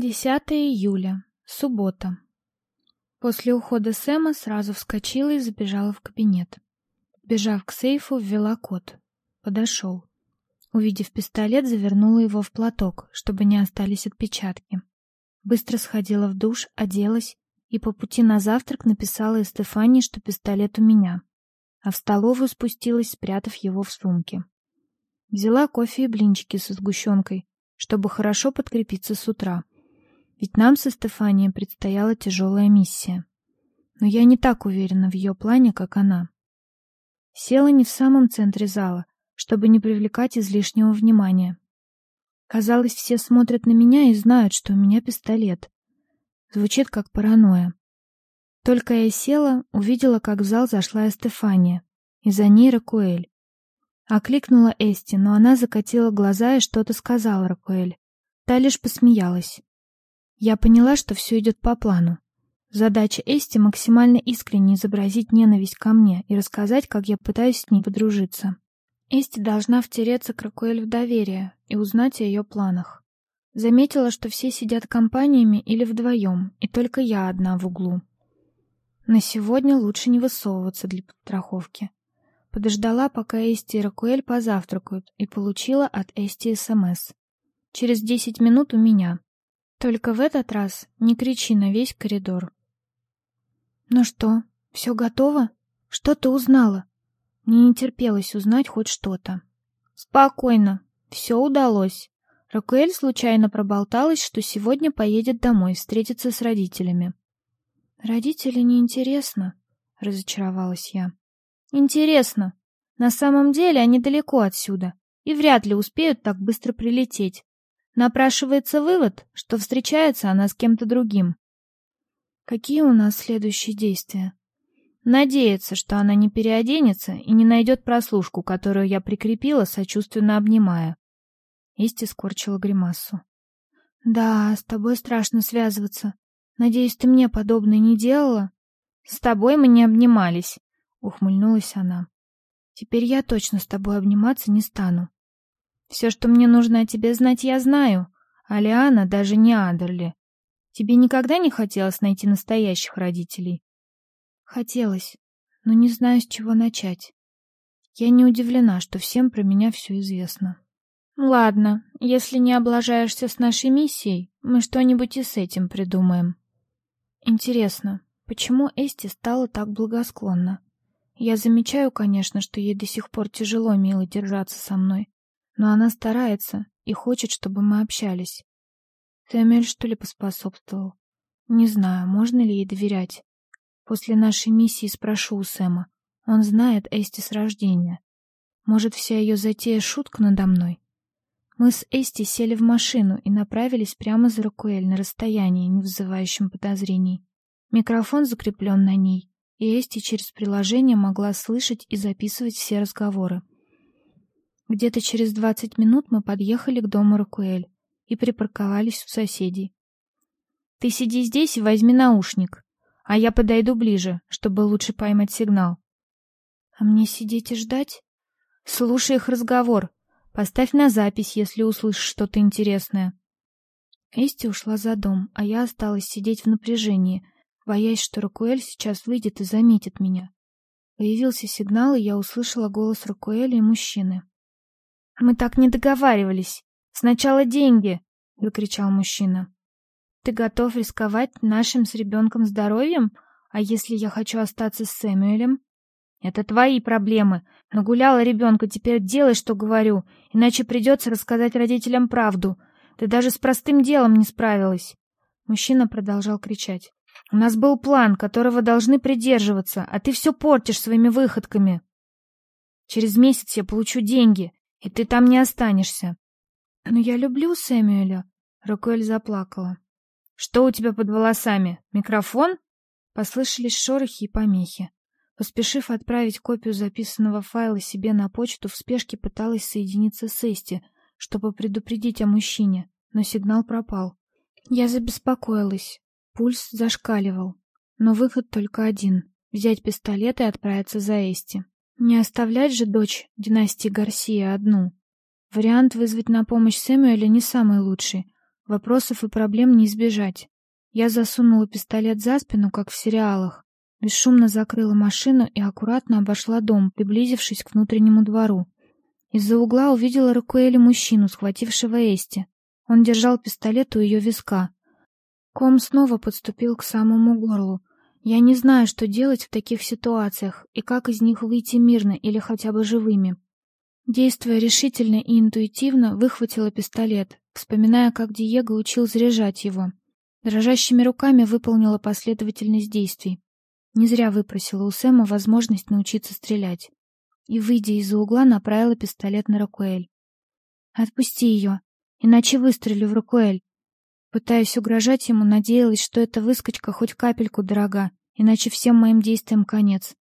10 июля. Суббота. После ухода Сэма сразу вскочила и забежала в кабинет. Бежав к сейфу, ввела код. Подошел. Увидев пистолет, завернула его в платок, чтобы не остались отпечатки. Быстро сходила в душ, оделась и по пути на завтрак написала Стефании, что пистолет у меня, а в столовую спустилась, спрятав его в сумке. Взяла кофе и блинчики со сгущенкой, чтобы хорошо подкрепиться с утра. Ведь нам со Стефанией предстояла тяжелая миссия. Но я не так уверена в ее плане, как она. Села не в самом центре зала, чтобы не привлекать излишнего внимания. Казалось, все смотрят на меня и знают, что у меня пистолет. Звучит как паранойя. Только я села, увидела, как в зал зашла Стефания, и за ней Ракуэль. Окликнула Эсти, но она закатила глаза и что-то сказала Ракуэль. Та лишь посмеялась. Я поняла, что все идет по плану. Задача Эсти максимально искренне изобразить ненависть ко мне и рассказать, как я пытаюсь с ней подружиться. Эсти должна втереться к Ракуэль в доверие и узнать о ее планах. Заметила, что все сидят компаниями или вдвоем, и только я одна в углу. На сегодня лучше не высовываться для подстраховки. Подождала, пока Эсти и Ракуэль позавтракают, и получила от Эсти СМС. Через десять минут у меня. Только в этот раз не кричи на весь коридор. Ну что, все готово? Что ты узнала? Мне не терпелось узнать хоть что-то. Спокойно, все удалось. Ракуэль случайно проболталась, что сегодня поедет домой встретиться с родителями. Родители неинтересно, разочаровалась я. Интересно. На самом деле они далеко отсюда и вряд ли успеют так быстро прилететь. Напрашивается вывод, что встречается она с кем-то другим. Какие у нас следующие действия? Надеяться, что она не переоденется и не найдет прослушку, которую я прикрепила, сочувственно обнимая. Исти скорчила гримасу. Да, с тобой страшно связываться. Надеюсь, ты мне подобное не делала? С тобой мы не обнимались, ухмыльнулась она. Теперь я точно с тобой обниматься не стану. Все, что мне нужно о тебе знать, я знаю. А Лиана даже не Адерли. Тебе никогда не хотелось найти настоящих родителей? Хотелось, но не знаю, с чего начать. Я не удивлена, что всем про меня все известно. Ладно, если не облажаешься с нашей миссией, мы что-нибудь и с этим придумаем. Интересно, почему Эсти стала так благосклонна? Я замечаю, конечно, что ей до сих пор тяжело мило держаться со мной, но она старается и хочет, чтобы мы общались. Сэмюэль, что ли, поспособствовал? Не знаю, можно ли ей доверять. После нашей миссии спрошу у Сэма. Он знает Эсти с рождения. Может, вся ее затея шутка надо мной? Мы с Эсти сели в машину и направились прямо за Ракуэль на расстоянии, не вызывающем подозрений. Микрофон закреплен на ней, и Эсти через приложение могла слышать и записывать все разговоры. Где-то через двадцать минут мы подъехали к дому Ракуэль и припарковались у соседей. Ты сиди здесь и возьми наушник, а я подойду ближе, чтобы лучше поймать сигнал. А мне сидеть и ждать? Слушай их разговор. Поставь на запись, если услышишь что-то интересное. Эсти ушла за дом, а я осталась сидеть в напряжении, боясь, что Ракуэль сейчас выйдет и заметит меня. Появился сигнал, и я услышала голос Ракуэля и мужчины. Мы так не договаривались. Сначала деньги, выкричал мужчина. Ты готов рисковать нашим с ребенком здоровьем? А если я хочу остаться с Сэмюэлем? Это твои проблемы. Нагуляла ребенка, теперь делай, что говорю, иначе придется рассказать родителям правду. Ты даже с простым делом не справилась. Мужчина продолжал кричать. У нас был план, которого должны придерживаться, а ты все портишь своими выходками. Через месяц я получу деньги, и ты там не останешься. Но я люблю Сэмюэля. Рокуэль заплакала. Что у тебя под волосами? Микрофон? Послышались шорохи и помехи. Поспешив отправить копию записанного файла себе на почту, в спешке пыталась соединиться с Эсти, чтобы предупредить о мужчине, но сигнал пропал. Я забеспокоилась. Пульс зашкаливал. Но выход только один — взять пистолет и отправиться за Эсти. Не оставлять же дочь династии Гарсия одну. Вариант вызвать на помощь Сэмюэля не самый лучший. Вопросов и проблем не избежать. Я засунула пистолет за спину, как в сериалах, бесшумно закрыла машину и аккуратно обошла дом, приблизившись к внутреннему двору. Из-за угла увидела Ракуэля мужчину, схватившего Эсти. Он держал пистолет у ее виска. Ком снова подступил к самому горлу. Я не знаю, что делать в таких ситуациях и как из них выйти мирно или хотя бы живыми. Действуя решительно и интуитивно, выхватила пистолет, вспоминая, как Диего учил заряжать его. Дрожащими руками выполнила последовательность действий. Не зря выпросила у Сэма возможность научиться стрелять. И, выйдя из-за угла, направила пистолет на Ракуэль. «Отпусти ее, иначе выстрелю в Ракуэль». Пытаясь угрожать ему, надеялась, что эта выскочка хоть капельку дорога, иначе всем моим действиям конец.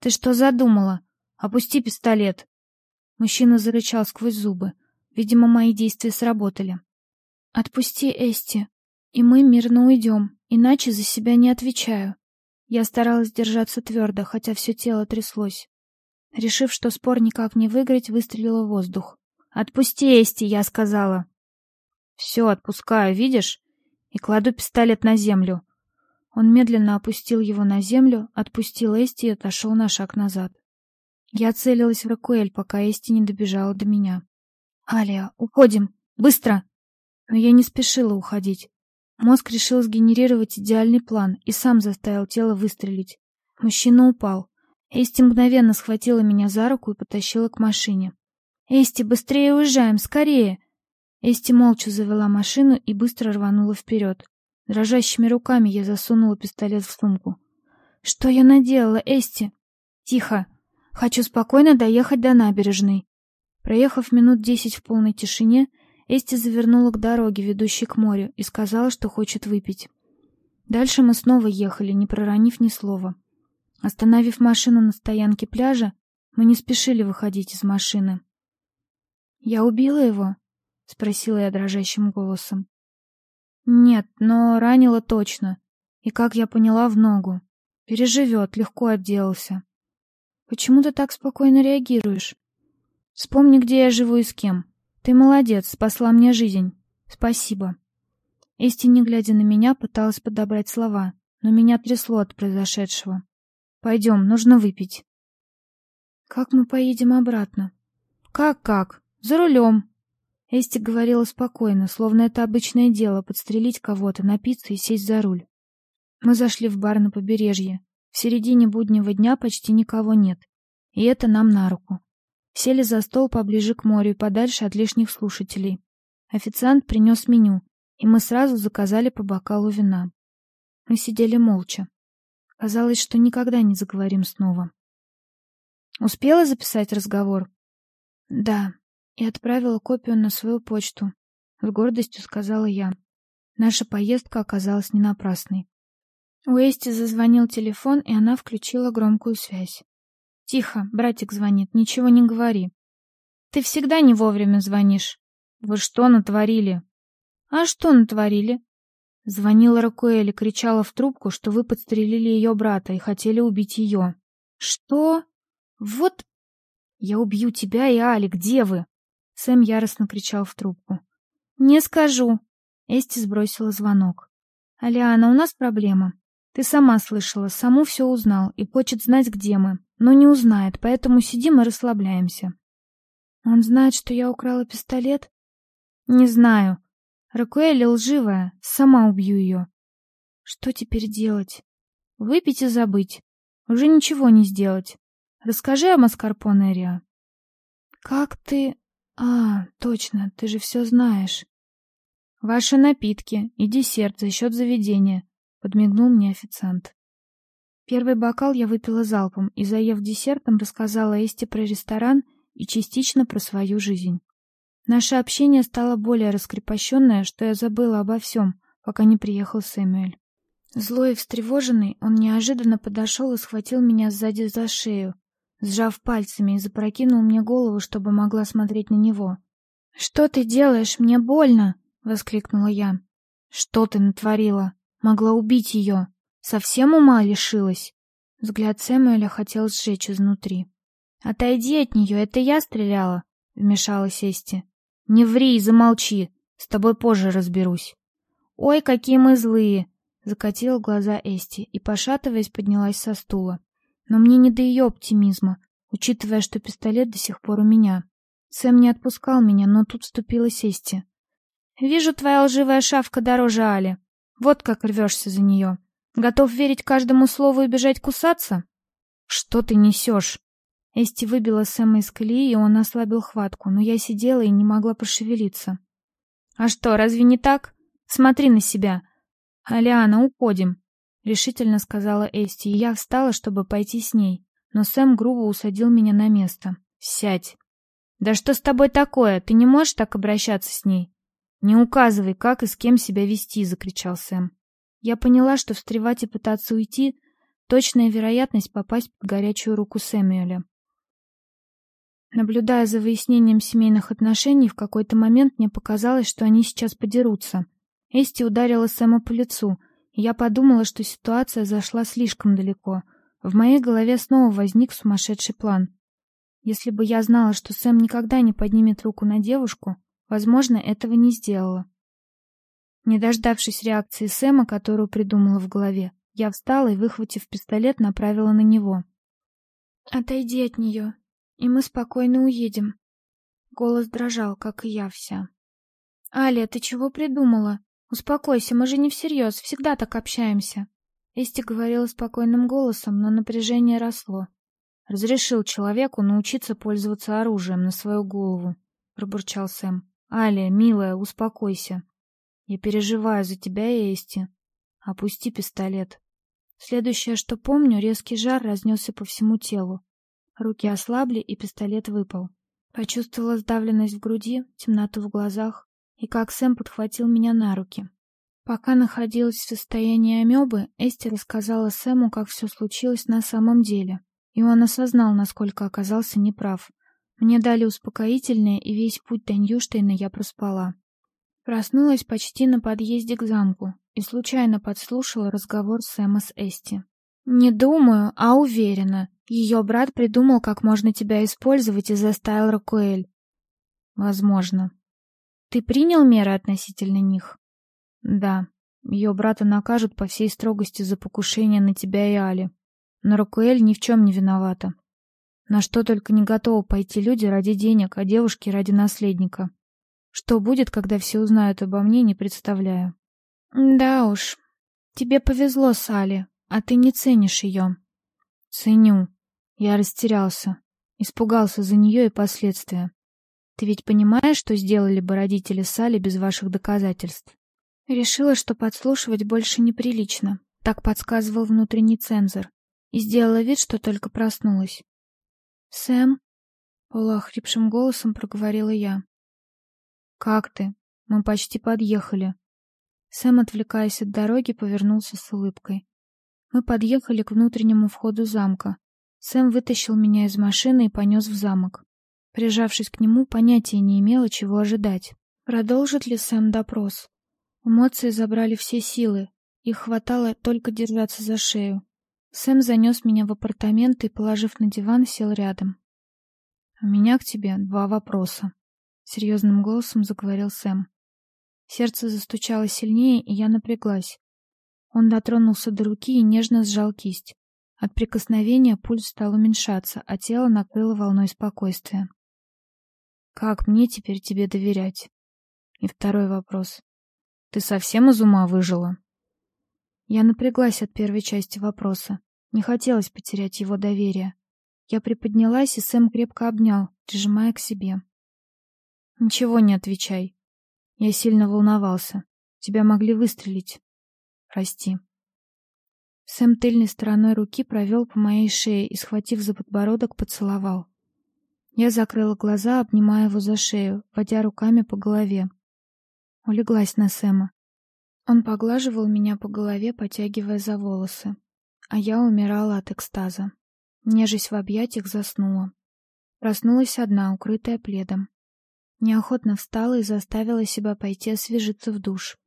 «Ты что задумала? Опусти пистолет!» Мужчина зарычал сквозь зубы. Видимо, мои действия сработали. «Отпусти Эсти, и мы мирно уйдем, иначе за себя не отвечаю». Я старалась держаться твердо, хотя все тело тряслось. Решив, что спор никак не выиграть, выстрелила в воздух. «Отпусти Эсти!» — я сказала. «Все, отпускаю, видишь?» И кладу пистолет на землю. Он медленно опустил его на землю, отпустил Эсти и отошел на шаг назад. Я целилась в Ракуэль, пока Эсти не добежала до меня. «Алия, уходим! Быстро!» Но я не спешила уходить. Мозг решил сгенерировать идеальный план и сам заставил тело выстрелить. Мужчина упал. Эсти мгновенно схватила меня за руку и потащила к машине. «Эсти, быстрее уезжаем, скорее!» Эсти молча завела машину и быстро рванула вперед. Дрожащими руками я засунула пистолет в сумку. «Что я наделала, Эсти?» «Тихо! Хочу спокойно доехать до набережной». Проехав минут десять в полной тишине, Эсти завернула к дороге, ведущей к морю, и сказала, что хочет выпить. Дальше мы снова ехали, не проронив ни слова. Остановив машину на стоянке пляжа, мы не спешили выходить из машины. «Я убила его?» — спросила я дрожащим голосом. «Нет, но ранила точно. И, как я поняла, в ногу. Переживет, легко отделался. Почему ты так спокойно реагируешь? Вспомни, где я живу и с кем. Ты молодец, спасла мне жизнь. Спасибо. Эсти, не глядя на меня, пыталась подобрать слова, но меня трясло от произошедшего. Пойдем, нужно выпить. Как мы поедем обратно? Как-как? За рулем. Эсти говорила спокойно, словно это обычное дело подстрелить кого-то, напиться и сесть за руль. Мы зашли в бар на побережье. В середине буднего дня почти никого нет, и это нам на руку. Сели за стол поближе к морю и подальше от лишних слушателей. Официант принес меню, и мы сразу заказали по бокалу вина. Мы сидели молча. Казалось, что никогда не заговорим снова. Успела записать разговор? Да, и отправила копию на свою почту. С гордостью сказала я. Наша поездка оказалась не напрасной. У Эсти зазвонил телефон, и она включила громкую связь. Тихо, братик звонит, ничего не говори. Ты всегда не вовремя звонишь. Вы что натворили? А что натворили? Звонила Ракуэль и кричала в трубку, что вы подстрелили ее брата и хотели убить ее. Что? Вот я убью тебя и Али, где вы? Сэм яростно кричал в трубку. Не скажу. Эсти сбросила звонок. Алиана, у нас проблема. Ты сама слышала, саму все узнал и хочет знать, где мы но не узнает, поэтому сидим и расслабляемся. Он знает, что я украла пистолет? Не знаю. Ракуэль лживая, сама убью ее. Что теперь делать? Выпить и забыть. Уже ничего не сделать. Расскажи о Маскарпоне, Риа. Как ты... А, точно, ты же все знаешь. Ваши напитки и десерт за счет заведения, подмигнул мне официант. Первый бокал я выпила залпом и, заев десертом, рассказала Эсте про ресторан и частично про свою жизнь. Наше общение стало более раскрепощенное, что я забыла обо всем, пока не приехал Сэмюэль. Злой и встревоженный, он неожиданно подошел и схватил меня сзади за шею, сжав пальцами и запрокинул мне голову, чтобы могла смотреть на него. «Что ты делаешь? Мне больно!» — воскликнула я. «Что ты натворила? Могла убить ее!» Совсем ума лишилась? Взгляд Сэмюэля хотел сжечь изнутри. «Отойди от нее, это я стреляла», — вмешалась Эсти. «Не ври и замолчи. С тобой позже разберусь. Ой, какие мы злые, закатила глаза Эсти и, пошатываясь, поднялась со стула. Но мне не до ее оптимизма, учитывая, что пистолет до сих пор у меня. Сэм не отпускал меня, но тут вступила Эсти. Вижу, твоя лживая шавка дороже Али. Вот как рвешься за нее. Готов верить каждому слову и бежать кусаться? Что ты несешь? Эсти выбила Сэма из колеи, и он ослабил хватку, но я сидела и не могла пошевелиться. А что, разве не так? Смотри на себя. Алиана, уходим, решительно сказала Эсти, и я встала, чтобы пойти с ней, но Сэм грубо усадил меня на место. Сядь. Да что с тобой такое? Ты не можешь так обращаться с ней? Не указывай, как и с кем себя вести, закричал Сэм. Я поняла, что встревать и пытаться уйти точная вероятность попасть под горячую руку Сэмюэля. Наблюдая за выяснением семейных отношений, в какой-то момент мне показалось, что они сейчас подерутся. Эсти ударила Сэма по лицу, я подумала, что ситуация зашла слишком далеко. В моей голове снова возник сумасшедший план. Если бы я знала, что Сэм никогда не поднимет руку на девушку, возможно, этого не сделала. Не дождавшись реакции Сэма, которую придумала в голове, я встала и, выхватив пистолет, направила на него. «Отойди от нее, и мы спокойно уедем». Голос дрожал, как и я вся. «Аля, ты чего придумала? Успокойся, мы же не всерьез, всегда так общаемся». Эсти говорила спокойным голосом, но напряжение росло. «Разрешил человеку научиться пользоваться оружием на свою голову», — пробурчал Сэм. «Аля, милая, успокойся». Я переживаю за тебя, Эсти. Опусти пистолет. Следующее, что помню, резкий жар разнесся по всему телу. Руки ослабли, и пистолет выпал. Почувствовала сдавленность в груди, темноту в глазах, и как Сэм подхватил меня на руки. Пока находилась в состоянии амебы, Эсти рассказала Сэму, как все случилось на самом деле, и он осознал, насколько оказался неправ. Мне дали успокоительное, и весь путь до Ньюштейна я проспала. Проснулась почти на подъезде к замку и случайно подслушала разговор Сэма с Эсти. «Не думаю, а уверена. Ее брат придумал, как можно тебя использовать и заставил Ракуэль». «Возможно». «Ты принял меры относительно них?» «Да. Ее брата накажут по всей строгости за покушение на тебя и Али. Но Ракуэль ни в чем не виновата. На что только не готовы пойти люди ради денег, а девушки ради наследника. Что будет, когда все узнают обо мне, не представляю. Да уж. Тебе повезло, Сали, а ты не ценишь ее. Ценю. Я растерялся, испугался за нее и последствия. Ты ведь понимаешь, что сделали бы родители Сали без ваших доказательств? Решила, что подслушивать больше неприлично. Так подсказывал внутренний цензор. И сделала вид, что только проснулась. «Сэм?» — полуохрипшим голосом проговорила я. Как ты? Мы почти подъехали. Сэм, отвлекаясь от дороги, повернулся с улыбкой. Мы подъехали к внутреннему входу замка. Сэм вытащил меня из машины и понес в замок. Прижавшись к нему, понятия не имела, чего ожидать. Продолжит ли Сэм допрос? Эмоции забрали все силы. Их хватало только держаться за шею. Сэм занес меня в апартаменты и, положив на диван, сел рядом. «У меня к тебе два вопроса», серьезным голосом заговорил Сэм. Сердце застучало сильнее, и я напряглась. Он дотронулся до руки и нежно сжал кисть. От прикосновения пульс стал уменьшаться, а тело накрыло волной спокойствия. Как мне теперь тебе доверять? И второй вопрос. Ты совсем из ума выжила? Я напряглась от первой части вопроса. Не хотелось потерять его доверие. Я приподнялась, и Сэм крепко обнял, прижимая к себе. Ничего не отвечай. Я сильно волновался. Тебя могли выстрелить. Прости. Сэм тыльной стороной руки провел по моей шее и, схватив за подбородок, поцеловал. Я закрыла глаза, обнимая его за шею, водя руками по голове. Улеглась на Сэма. Он поглаживал меня по голове, потягивая за волосы, а я умирала от экстаза. Нежесть в объятиях заснула. Проснулась одна, укрытая пледом. Неохотно встала и заставила себя пойти освежиться в душ.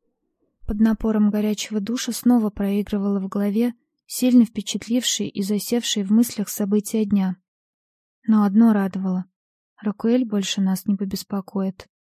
Под напором горячего душа снова проигрывала в голове сильно впечатлившие и засевшие в мыслях события дня. Но одно радовало. Ракуэль больше нас не побеспокоит.